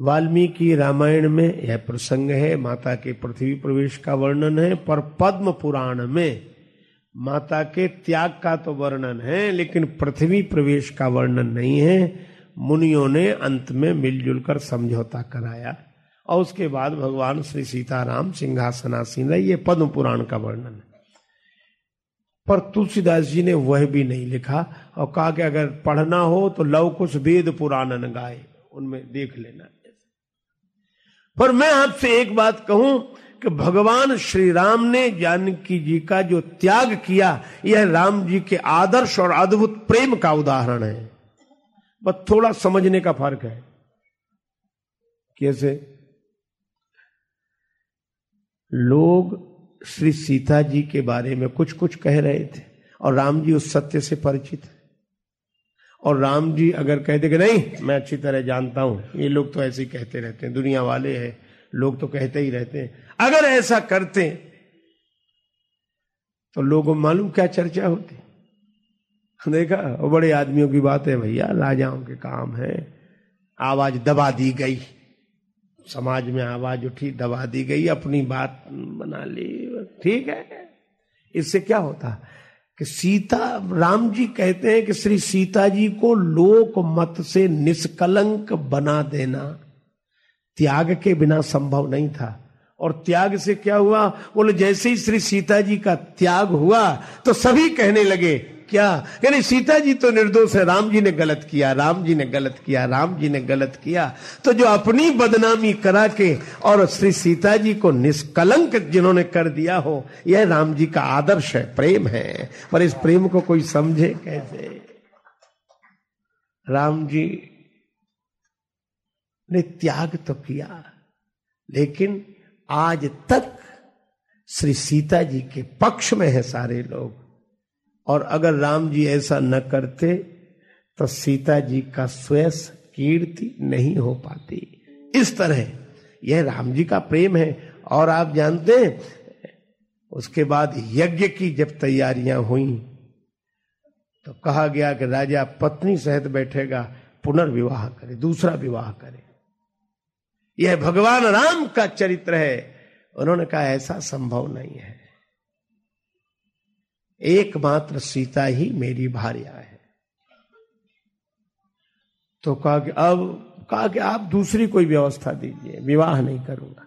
वाल्मीकि रामायण में यह प्रसंग है, माता के पृथ्वी प्रवेश का वर्णन है, पर पद्म पुराण में माता के त्याग का तो वर्णन है, लेकिन पृथ्वी प्रवेश का वर्णन नहीं है। मुनियों ने अंत में मिलजुल कर समझौता कराया और उसके बाद भगवान श्री सीताराम सिंहासनासीन रहे। ये पद्म पुराण का वर्णन है। पर तुलसीदास जी ने वह भी नहीं लिखा और कहा कि अगर पढ़ना हो तो लव कुछ वेद पुराणन गाए, उनमें देख लेना। पर मैं आपसे एक बात कहूँ कि भगवान श्री राम ने जानकी जी का जो त्याग किया, यह राम जी के आदर्श और अद्भुत प्रेम का उदाहरण है। बस थोड़ा समझने का फ़र्क है। कैसे? लोग श्री सीता जी के बारे में कुछ कुछ कह रहे थे और राम जी उस सत्य से परिचित है। और राम जी अगर कहते कि नहीं, मैं अच्छी तरह जानता हूँ, ये लोग तो ऐसे ही कहते रहते हैं, दुनिया वाले हैं, लोग तो कहते ही रहते हैं। अगर ऐसा करते तो लोगों मालूम क्या चर्चा होती? देखा, वो बड़े आदमियों की बात है भैया, राजाओं के काम है, आवाज़ दबा दी गई, समाज में आवाज़ उठी, दबा दी गई, अपनी बात बना ली, ठीक है। इससे क्या होता? कि सीता, राम जी कहते हैं कि श्री सीता जी को लोक मत से निष्कलंक बना देना। त्याग के बिना संभव नहीं था। और त्याग से क्या हुआ? बोले, जैसे ही श्री सीता जी का त्याग हुआ तो सभी कहने लगे क्या? यानी सीता जी तो निर्दोष है राम जी ने गलत किया राम जी ने गलत किया राम जी ने गलत किया। तो जो अपनी बदनामी करा के और श्री सीता जी को निष्कलंक जिन्होंने कर दिया हो, यह राम जी का आदर्श है, प्रेम है। पर इस प्रेम को कोई समझे कैसे? राम जी ने त्याग तो किया, लेकिन आज तक श्री सीता जी के पक्ष में है सारे लोग। और अगर राम जी ऐसा न करते तो सीता जी का स्वयं कीर्ति नहीं हो पाती। इस तरह यह राम जी का प्रेम है। और आप जानते हैं, उसके बाद यज्ञ की जब तैयारियाँ हुई तो कहा गया कि राजा पत्नी सहित बैठेगा, पुनर्विवाह करे, दूसरा विवाह करे। यह भगवान राम का चरित्र है। उन्होंने कहा, ऐसा संभव नहीं है। एकमात्र सीता ही मेरी भार्या है। तो कहा कि अब, कहा कि आप दूसरी कोई व्यवस्था दीजिए, विवाह नहीं करूँगा।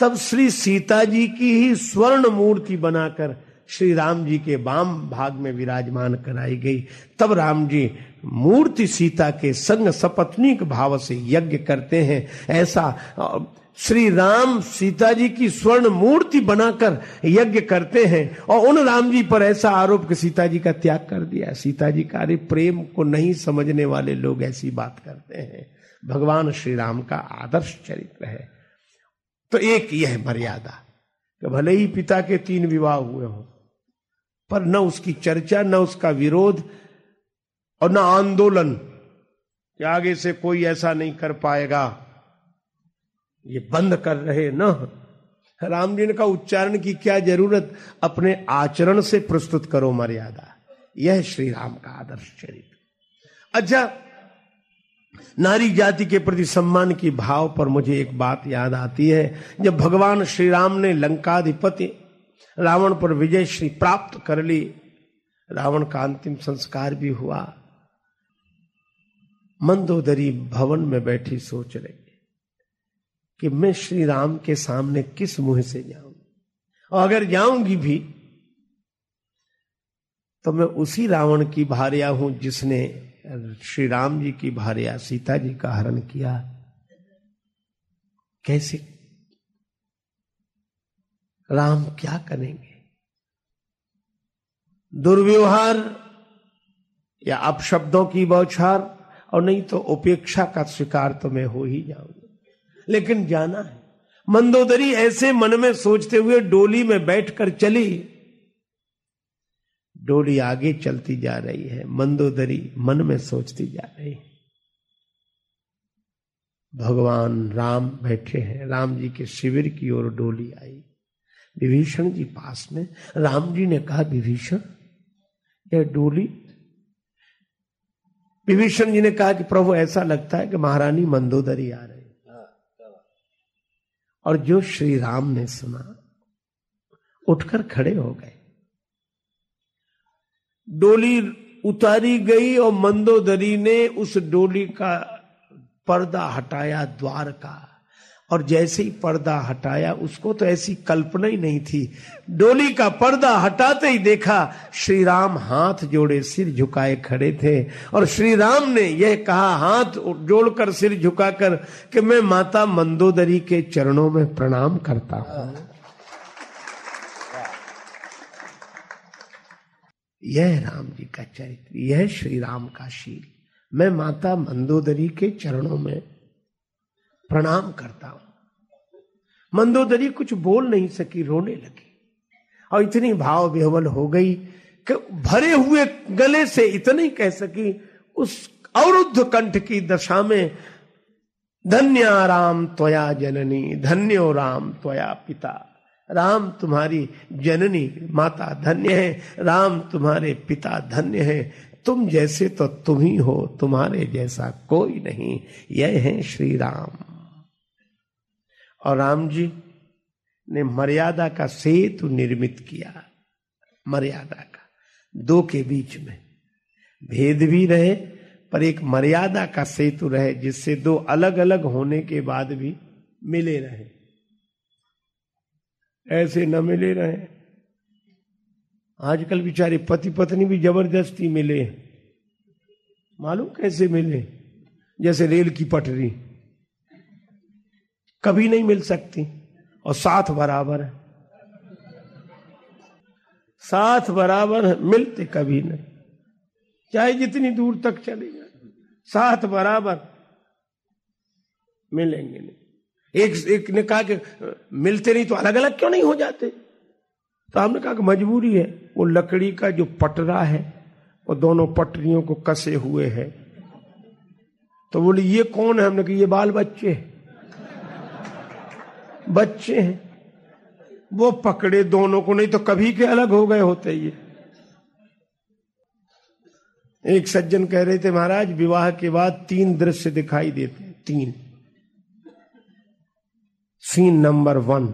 तब श्री सीता जी की ही स्वर्ण मूर्ति बनाकर श्री राम जी के वाम भाग में विराजमान कराई गई। तब राम जी मूर्ति सीता के संग सपत्नीक भाव से यज्ञ करते हैं। ऐसा श्री राम सीता जी की स्वर्ण मूर्ति बनाकर यज्ञ करते हैं और उन राम जी पर ऐसा आरोप कि सीता जी का त्याग कर दिया सीता जी का, अरे प्रेम को नहीं समझने वाले लोग ऐसी बात करते हैं। भगवान श्री राम का आदर्श चरित्र है। तो एक यह मर्यादा कि भले ही पिता के तीन विवाह हुए हों, पर न उसकी चर्चा, न उसका विरोध और न आंदोलन कि आगे से कोई ऐसा नहीं कर पाएगा। ये बंद कर रहे न राम जी ने कहा, उच्चारण की क्या ज़रूरत? अपने आचरण से प्रस्तुत करो मर्यादा। यह श्री राम का आदर्श चरित्र। अच्छा नारी जाति के प्रति सम्मान की भाव पर मुझे एक बात याद आती है। जब भगवान श्री राम ने लंकाधिपति रावण पर विजय श्री प्राप्त कर ली, रावण का अंतिम संस्कार भी हुआ। मंदोदरी भवन में बैठी सोच रही। कि मैं श्री राम के सामने किस मुँह से जाऊँ? और अगर जाऊँगी भी तो मैं उसी रावण की भार्या हूँ जिसने श्री राम जी की भार्या सीता जी का हरण किया। कैसे? राम क्या करेंगे? दुर्व्यवहार या अपशब्दों की बौछार, और नहीं तो उपेक्षा का स्वीकार तो मैं हो ही जाऊँगा लेकिन जाना है। मंदोदरी ऐसे मन में सोचते हुए डोली में बैठकर चली। डोली आगे चलती जा रही है, मंदोदरी मन में सोचती जा रही है। भगवान राम बैठे हैं, राम जी के शिविर की ओर डोली आई। विभीषण जी पास में, राम जी ने कहा, विभीषण, यह डोली विभीषण जी ने कहा कि प्रभु, ऐसा लगता है कि महारानी मंदोदरी आ रही और जो श्री राम ने सुना, उठकर खड़े हो गए। डोली उतारी गई और मंदोदरी ने उस डोली का पर्दा हटाया, द्वार का। और जैसे ही पर्दा हटाया, उसको तो ऐसी कल्पना ही नहीं थी। डोली का पर्दा हटाते ही देखा श्री राम हाथ जोड़े सिर झुकाए खड़े थे। और श्री राम ने यह कहा, हाथ जोड़कर सिर झुकाकर कि मैं माता मंदोदरी के चरणों में प्रणाम करता हूँ। यह राम जी का चरित्र, यह श्री राम का शील। मैं माता मंदोदरी के चरणों में प्रणाम करता हूँ। मंदोदरी कुछ बोल नहीं सकी, रोने लगी। और इतनी भाव विह्वल हो गई कि भरे हुए गले से इतनी ही कह सकी, उस अवरुद्ध कंठ की दशा में, धन्य राम त्वया जननी, धन्यो राम त्वया पिता। राम तुम्हारी जननी माता धन्य है, राम तुम्हारे पिता धन्य है। तुम जैसे तो तुम ही हो, तुम्हारे जैसा कोई नहीं। यह है श्री राम। और राम जी ने मर्यादा का सेतु निर्मित किया। मर्यादा का। दो के बीच में। भेद भी रहे, पर एक मर्यादा का सेतु रहे, जिससे दो अलग अलग होने के बाद भी मिले रहे। ऐसे न मिले रहे। आजकल बेचारे पति पत्नी भी ज़बरदस्ती मिले मालूम कैसे मिले? जैसे रेल की पटरी। कभी नहीं मिल सकती। और साथ बराबर है। साथ बराबर है, मिलते कभी नहीं। चाहे जितनी दूर तक चले जाए। साथ बराबर मिलेंगे नहीं। एक एक ने कहा कि, मिलते नहीं तो अलग अलग क्यों नहीं हो जाते? तो हमने कहा कि मजबूरी है। वो लकड़ी का जो पटरा है, वो दोनों पटरियों को कसे हुए है। तो बोले, ये कौन है? हमने कहा, ये बाल बच्चे हैं। बच्चे हैं। वो पकड़े दोनों को, नहीं तो कभी के अलग हो गए होते ये। एक सज्जन कह रहे थे, महाराज, विवाह के बाद तीन दृश्य दिखाई देते तीन। सीन नंबर वन,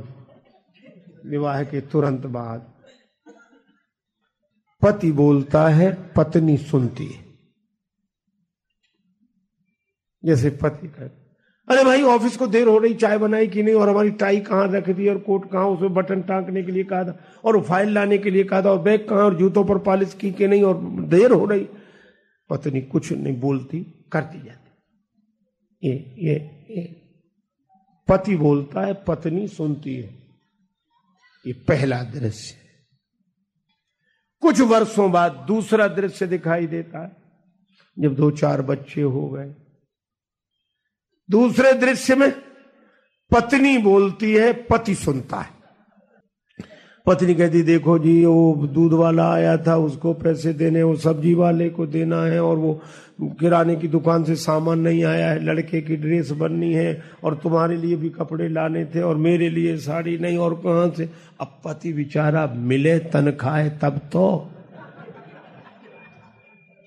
विवाह के तुरंत बाद। पति बोलता है, पत्नी सुनती है। जैसे पति कहते अरे भाई, ऑफ़िस को देर हो रही, चाय बनाई कि नहीं, और हमारी टाई कहाँ रख दी, और कोट कहाँ, उसमें बटन टांकने के लिए कहा था, और फ़ाइल लाने के लिए कहा था, और बैग कहाँ, और जूतों पर पॉलिश की कि नहीं, और देर हो रही। पत्नी कुछ नहीं बोलती, करती जाती। ये ये ये। पति बोलता है, पत्नी सुनती है। ये पहला दृश्य। कुछ वर्षों बाद दूसरा दृश्य दिखाई देता है, जब दो चार बच्चे हो गए। दूसरे दृश्य में पत्नी बोलती है, पति सुनता है। पत्नी कहती, देखो जी, वो दूध वाला आया था, उसको पैसे देने, वो सब्ज़ी वाले को देना है और वो किराने की दुकान से सामान नहीं आया है, लड़के की ड्रेस बननी है और तुम्हारे लिए भी कपड़े लाने थे और मेरे लिए साड़ी नहीं, और कहाँ से? अब पति बेचारा मिले, तनखाए तब तो।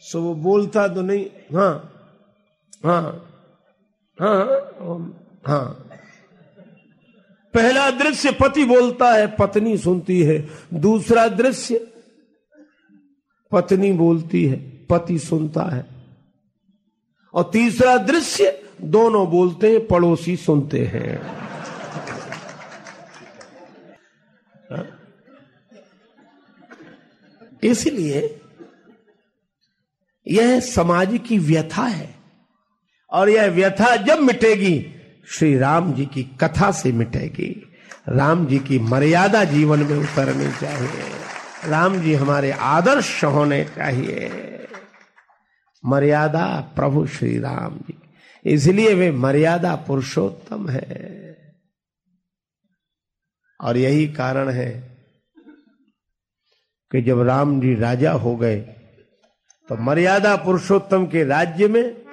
सो वो बोलता तो नहीं हाँ हाँ। हाँ हाँ। पहला दृश्य पति बोलता है, पत्नी सुनती है। दूसरा दृश्य, पत्नी बोलती है, पति सुनता है। और तीसरा दृश्य, दोनों बोलते हैं, पड़ोसी सुनते हैं। इसलिए, यह समाज की व्यथा है। और यह व्यथा जब मिटेगी, श्री राम जी की कथा से मिटेगी। राम जी की मर्यादा जीवन में उतरनी चाहिए। राम जी हमारे आदर्श होने चाहिए। मर्यादा प्रभु श्री राम जी। इसलिए वे मर्यादा पुरुषोत्तम है। और यही कारण है कि जब राम जी राजा हो गए तो मर्यादा पुरुषोत्तम के राज्य में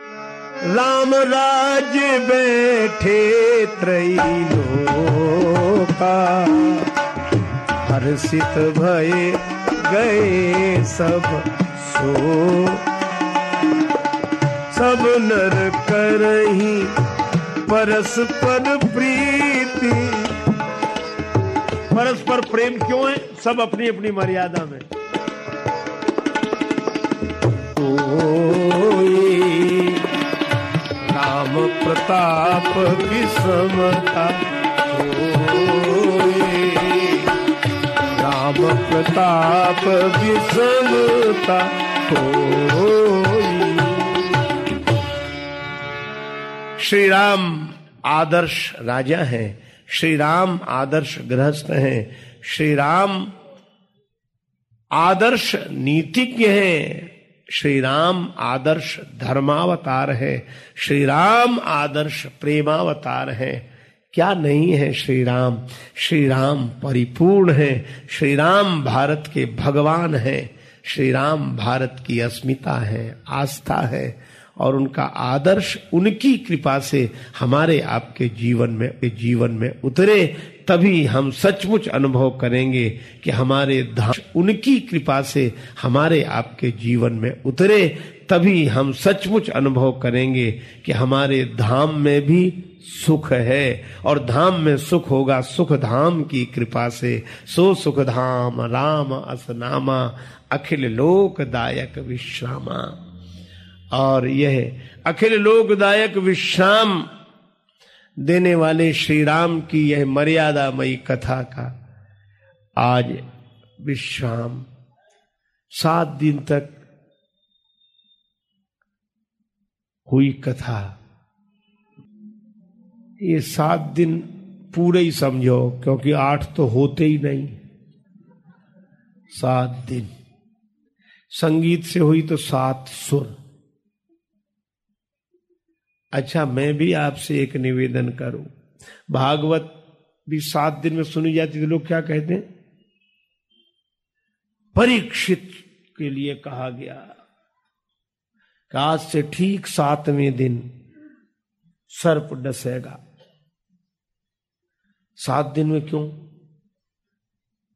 राम राज बैठे त्रैलोका। हर्षित भय गए सब सो। सब नर करही परस्पर प्रीति। परस्पर प्रेम क्यों है? सब अपनी अपनी मर्यादा में। राम प्रताप की समता राम प्रताप की समता श्री राम आदर्श राजा हैं श्री राम आदर्श गृहस्थ हैं श्री राम आदर्श नीतिज्ञ हैं श्री राम आदर्श धर्मावतार है। श्री राम आदर्श प्रेमावतार है। क्या नहीं है श्री राम श्री राम परिपूर्ण है। श्री राम भारत के भगवान है। श्री राम भारत की अस्मिता है, आस्था है और उनका आदर्श उनकी कृपा से हमारे आपके जीवन में जीवन में उतरे। तभी हम सचमुच अनुभव करेंगे कि हमारे धाम उनकी कृपा से हमारे आपके जीवन में उतरे, तभी हम सचमुच अनुभव करेंगे कि हमारे धाम में भी सुख है। और धाम में सुख होगा सुख धाम की कृपा से। सो सुख धाम राम असनामा, अखिल लोकदायक विश्रामा। और यह अखिल लोकदायक विश्राम देने वाले श्री राम की यह मर्यादामयी कथा का आज विश्राम। सात दिन तक हुई कथा। ये सात दिन पूरे ही समझो, क्योंकि आठ तो होते ही नहीं। सात दिन। संगीत से हुई तो सात सुर। अच्छा मैं भी आपसे एक निवेदन करूँ। भागवत भी सात दिन में सुनी जाती तो लोग क्या कहते हैं? परीक्षित के लिए कहा गया आज से ठीक सातवें दिन सर्प डसेगा। सात दिन में क्यों?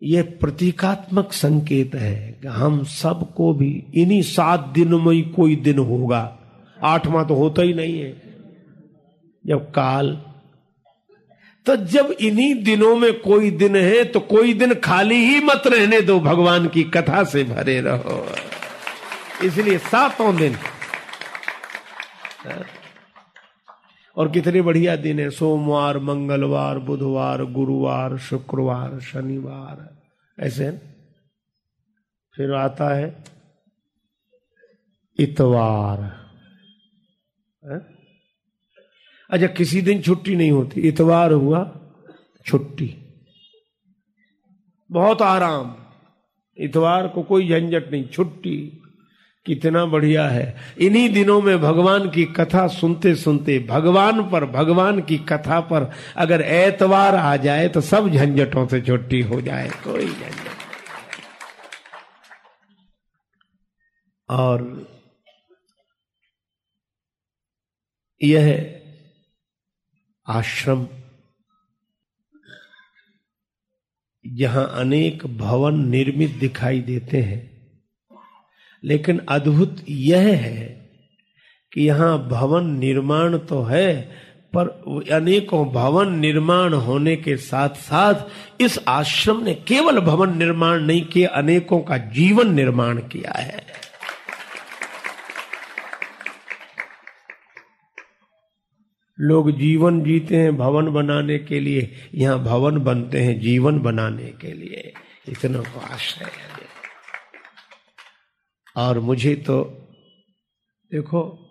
यह प्रतीकात्मक संकेत है कि हम सबको भी इन्हीं सात दिनों में ही कोई दिन होगा। आठवां तो होता ही नहीं है। जब काल। तो जब इन्हीं दिनों में कोई दिन है तो कोई दिन खाली ही मत रहने दो, भगवान की कथा से भरे रहो। इसलिए सातों दिन। और कितने बढ़िया दिन है, सोमवार, मंगलवार, बुधवार, गुरुवार, शुक्रवार, शनिवार। ऐसे फिर आता है, इतवार। है? अच्छा किसी दिन छुट्टी नहीं होती। इतवार हुआ, छुट्टी। बहुत आराम। इतवार को कोई झंझट नहीं। छुट्टी कितना बढ़िया है। इन्हीं दिनों में भगवान की कथा सुनते सुनते भगवान पर, भगवान की कथा पर अगर एतवार आ जाए तो सब झंझटों से छुट्टी हो जाए। कोई झंझट और यह आश्रम। यहाँ अनेक भवन निर्मित दिखाई देते हैं। लेकिन अद्भुत यह है कि यहाँ भवन निर्माण तो है, पर अनेकों भवन निर्माण होने के साथ साथ इस आश्रम ने केवल भवन निर्माण नहीं किया, अनेकों का जीवन निर्माण किया है। लोग जीवन जीते हैं भवन बनाने के लिए, यहाँ भवन बनते हैं जीवन बनाने के लिए। इतना को आश्रय है। और मुझे तो देखो,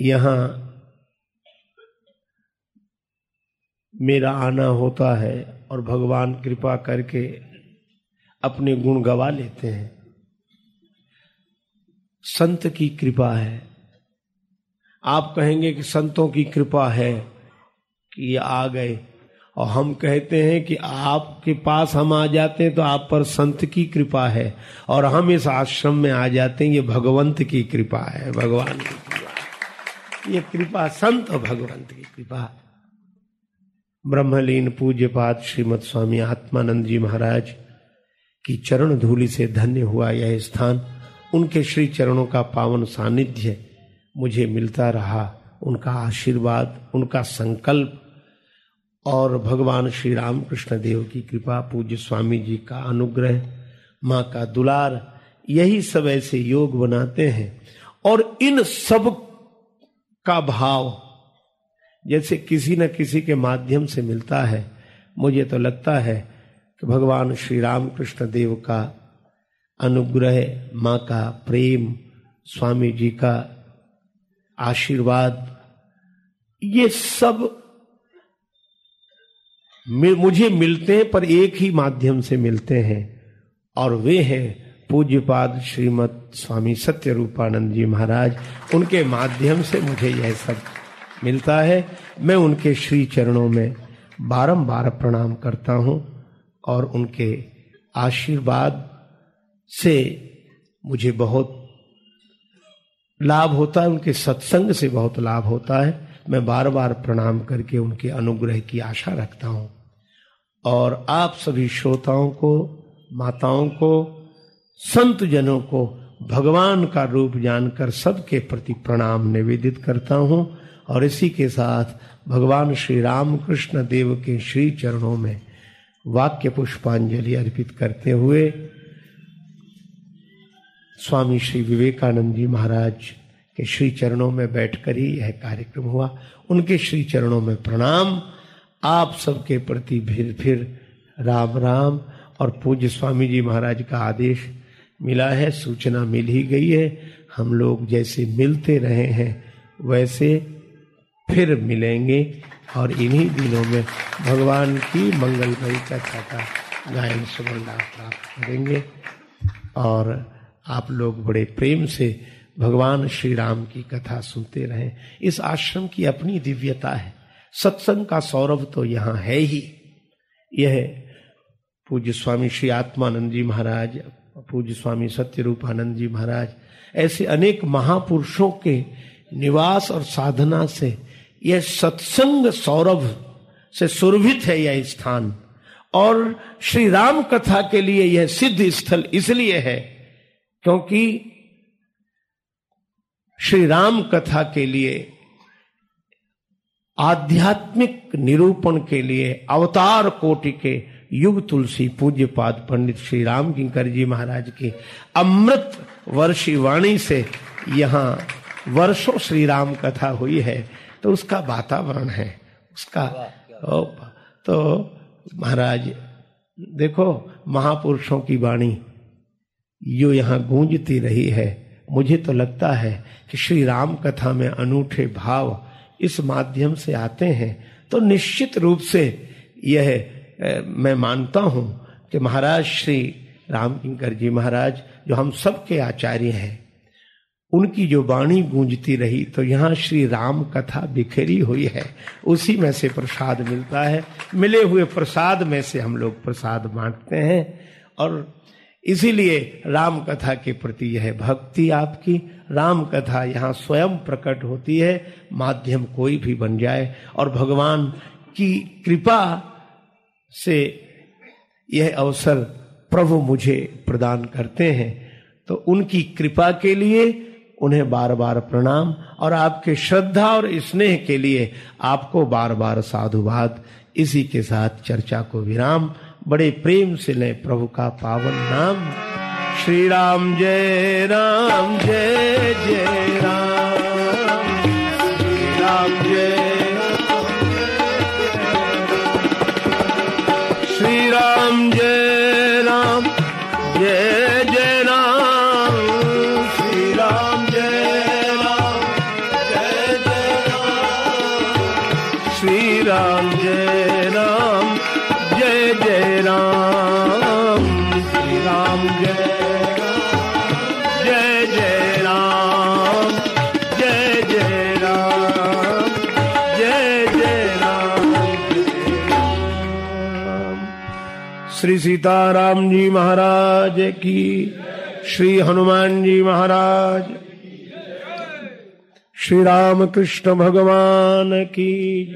यहाँ मेरा आना होता है और भगवान कृपा करके अपने गुण गवा लेते हैं। संत की कृपा है। आप कहेंगे कि संतों की कृपा है कि ये आ गए। और हम कहते हैं कि आपके पास हम आ जाते हैं तो आप पर संत की कृपा है और हम इस आश्रम में आ जाते हैं, ये भगवंत की कृपा है, भगवान की कृपा ये कृपा संत और भगवंत की कृपा ब्रह्मलीन पूज्य पाद श्रीमद स्वामी आत्मानंद जी महाराज की चरण धूलि से धन्य हुआ यह स्थान। उनके श्री चरणों का पावन सानिध्य मुझे मिलता रहा। उनका आशीर्वाद, उनका संकल्प और भगवान श्री राम कृष्ण देव की कृपा, पूज्य स्वामी जी का अनुग्रह, माँ का दुलार, यही सब ऐसे योग बनाते हैं। और इन सब का भाव जैसे किसी न किसी के माध्यम से मिलता है, मुझे तो लगता है कि भगवान श्री राम कृष्ण देव का अनुग्रह, माँ का प्रेम, स्वामी जी का आशीर्वाद, ये सब मुझे मिलते हैं, पर एक ही माध्यम से मिलते हैं, और वे हैं पूज्यपाद श्रीमद स्वामी सत्य रूपानंद जी महाराज। उनके माध्यम से मुझे यह सब मिलता है। मैं उनके श्री चरणों में बारंबार प्रणाम करता हूँ, और उनके आशीर्वाद से मुझे बहुत लाभ होता है, उनके सत्संग से बहुत लाभ होता है। मैं बार बार प्रणाम करके उनके अनुग्रह की आशा रखता हूँ। और आप सभी श्रोताओं को, माताओं को संत जनों को भगवान का रूप जानकर सबके प्रति प्रणाम निवेदित करता हूँ। और इसी के साथ भगवान श्री राम कृष्ण देव के श्री चरणों में वाक्य पुष्पांजलि अर्पित करते हुए स्वामी श्री विवेकानंद जी महाराज के श्री चरणों में बैठकर ही यह कार्यक्रम हुआ। उनके श्री चरणों में प्रणाम। आप सबके प्रति फिर फिर राम राम और पूज्य स्वामी जी महाराज का आदेश मिला है, सूचना मिल ही गई है। हम लोग जैसे मिलते रहे हैं, वैसे फिर मिलेंगे और इन्हीं दिनों में भगवान की मंगलमयी कथा का गायन सुमन प्राप्त करेंगे। और आप लोग बड़े प्रेम से भगवान श्री राम की कथा सुनते रहे। इस आश्रम की अपनी दिव्यता है। सत्संग का सौरभ तो यहाँ है ही। यह पूज्य स्वामी श्री आत्मानंद जी महाराज, पूज्य स्वामी सत्य रूपानंद जी महाराज, ऐसे अनेक महापुरुषों के निवास और साधना से यह सत्संग सौरभ से सुरभित है यह स्थान। और श्री राम कथा के लिए यह सिद्ध स्थल इसलिए है क्योंकि श्री राम कथा के लिए, आध्यात्मिक निरूपण के लिए, अवतार कोटि के युग तुलसी पूज्य पाद पंडित श्री राम किंकर जी महाराज की अमृत वर्षी वाणी से यहाँ वर्षों श्री राम कथा हुई है तो उसका वातावरण है, उसका तो महाराज, देखो, महापुरुषों की वाणी यो यहाँ गूंजती रही है। मुझे तो लगता है कि श्री राम कथा में अनूठे भाव इस माध्यम से आते हैं। तो निश्चित रूप से यह मैं मानता हूँ कि महाराज श्री राम किंकर जी महाराज, जो हम सबके आचार्य हैं, उनकी जो वाणी गूंजती रही तो यहाँ श्री राम कथा बिखरी हुई है। उसी में से प्रसाद मिलता है। मिले हुए प्रसाद में से हम लोग प्रसाद बांटते हैं। और इसीलिए राम कथा के प्रति यह भक्ति आपकी। राम कथा यहाँ स्वयं प्रकट होती है, माध्यम कोई भी बन जाए। और भगवान की कृपा से यह अवसर प्रभु मुझे प्रदान करते हैं तो उनकी कृपा के लिए उन्हें बार बार प्रणाम। और आपके श्रद्धा और स्नेह के लिए आपको बार बार साधुवाद। इसी के साथ चर्चा को विराम। बड़े प्रेम से लें प्रभु का पावन नाम। श्री राम जय राम, जय जय राम। श्री सीताराम जी महाराज की। श्री हनुमान जी महाराज। श्री राम कृष्ण भगवान की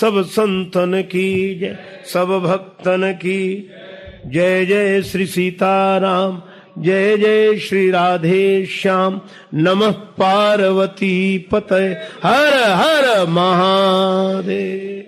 सब संतन की जय। सब भक्तन की जय जय श्री सीताराम। जय जय श्री राधे श्याम। नमः पार्वती पतय। हर हर महादेव।